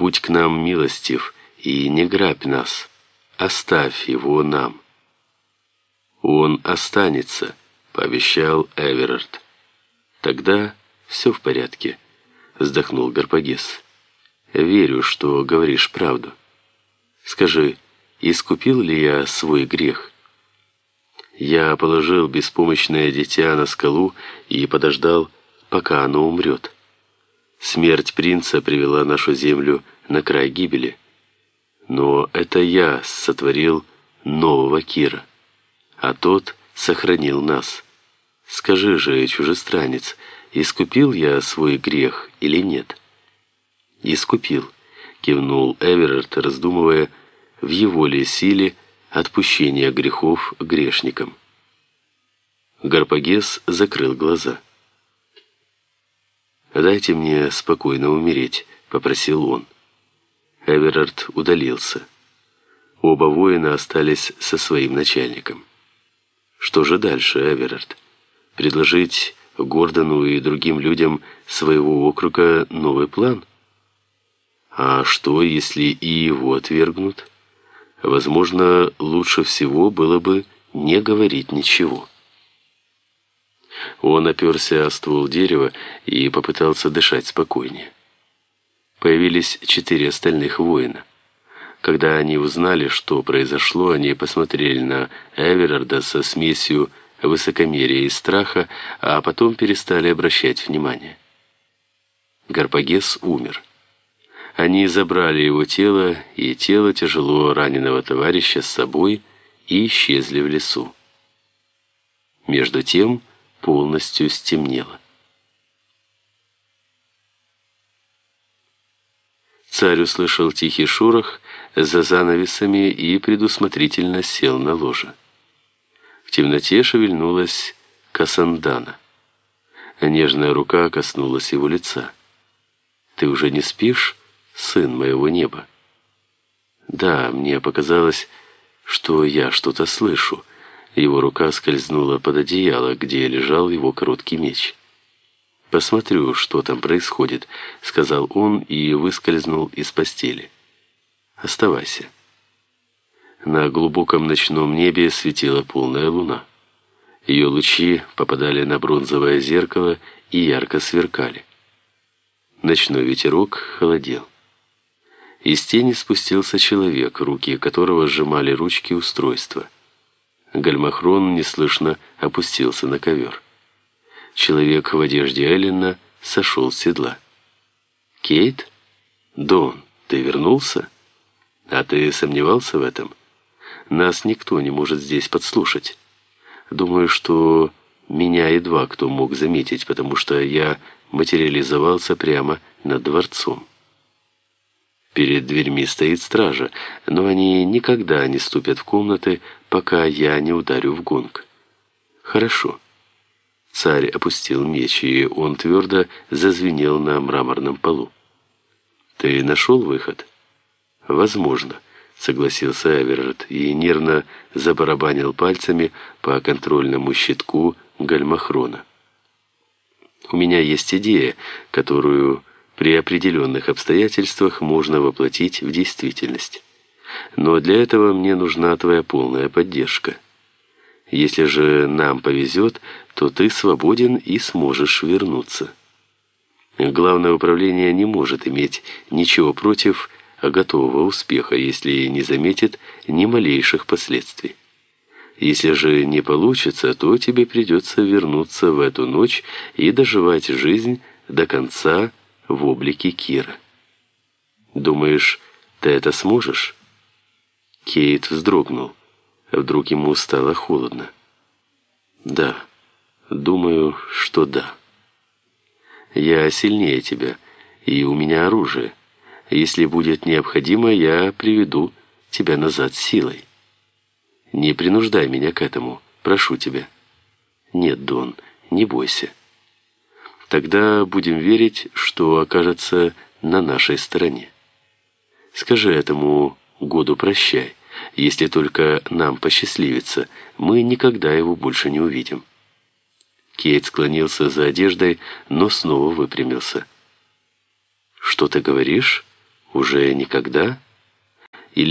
Будь к нам милостив и не грабь нас, оставь его нам». «Он останется», — пообещал Эверард. «Тогда все в порядке», — вздохнул Гарпагес. «Верю, что говоришь правду. Скажи, искупил ли я свой грех?» Я положил беспомощное дитя на скалу и подождал, пока оно умрет. Смерть принца привела нашу землю на край гибели. Но это я сотворил нового Кира, а тот сохранил нас. Скажи же, чужестранец, искупил я свой грех или нет? Искупил, кивнул Эверард, раздумывая, в его ли силе отпущения грехов грешникам. Гарпагес закрыл глаза. «Дайте мне спокойно умереть», — попросил он. Эверард удалился. Оба воина остались со своим начальником. Что же дальше, Эверард? Предложить Гордону и другим людям своего округа новый план? А что, если и его отвергнут? Возможно, лучше всего было бы не говорить ничего. Он оперся о ствол дерева и попытался дышать спокойнее. Появились четыре остальных воина. Когда они узнали, что произошло, они посмотрели на Эверарда со смесью высокомерия и страха, а потом перестали обращать внимание. Гарпагес умер. Они забрали его тело и тело тяжело раненого товарища с собой и исчезли в лесу. Между тем полностью стемнело. Царь услышал тихий шорох за занавесами и предусмотрительно сел на ложе. В темноте шевельнулась Касандана. Нежная рука коснулась его лица. «Ты уже не спишь?» сын моего неба. Да, мне показалось, что я что-то слышу. Его рука скользнула под одеяло, где лежал его короткий меч. «Посмотрю, что там происходит», — сказал он и выскользнул из постели. «Оставайся». На глубоком ночном небе светила полная луна. Ее лучи попадали на бронзовое зеркало и ярко сверкали. Ночной ветерок холодел. Из тени спустился человек, руки которого сжимали ручки устройства. Гальмахрон неслышно опустился на ковер. Человек в одежде Эллина сошел с седла. «Кейт? Дон, ты вернулся? А ты сомневался в этом? Нас никто не может здесь подслушать. Думаю, что меня едва кто мог заметить, потому что я материализовался прямо над дворцом». Перед дверьми стоит стража, но они никогда не ступят в комнаты, пока я не ударю в гонг. Хорошо. Царь опустил меч, и он твердо зазвенел на мраморном полу. Ты нашел выход? Возможно, согласился Эверард и нервно забарабанил пальцами по контрольному щитку гальмахрона. У меня есть идея, которую при определенных обстоятельствах можно воплотить в действительность. Но для этого мне нужна твоя полная поддержка. Если же нам повезет, то ты свободен и сможешь вернуться. Главное управление не может иметь ничего против готового успеха, если не заметит ни малейших последствий. Если же не получится, то тебе придется вернуться в эту ночь и доживать жизнь до конца в облике Кира. «Думаешь, ты это сможешь?» Кейт вздрогнул. Вдруг ему стало холодно. «Да, думаю, что да. Я сильнее тебя, и у меня оружие. Если будет необходимо, я приведу тебя назад силой. Не принуждай меня к этому, прошу тебя». «Нет, Дон, не бойся». Тогда будем верить, что окажется на нашей стороне. Скажи этому году прощай. Если только нам посчастливится, мы никогда его больше не увидим. Кейт склонился за одеждой, но снова выпрямился. «Что ты говоришь?» «Уже никогда?»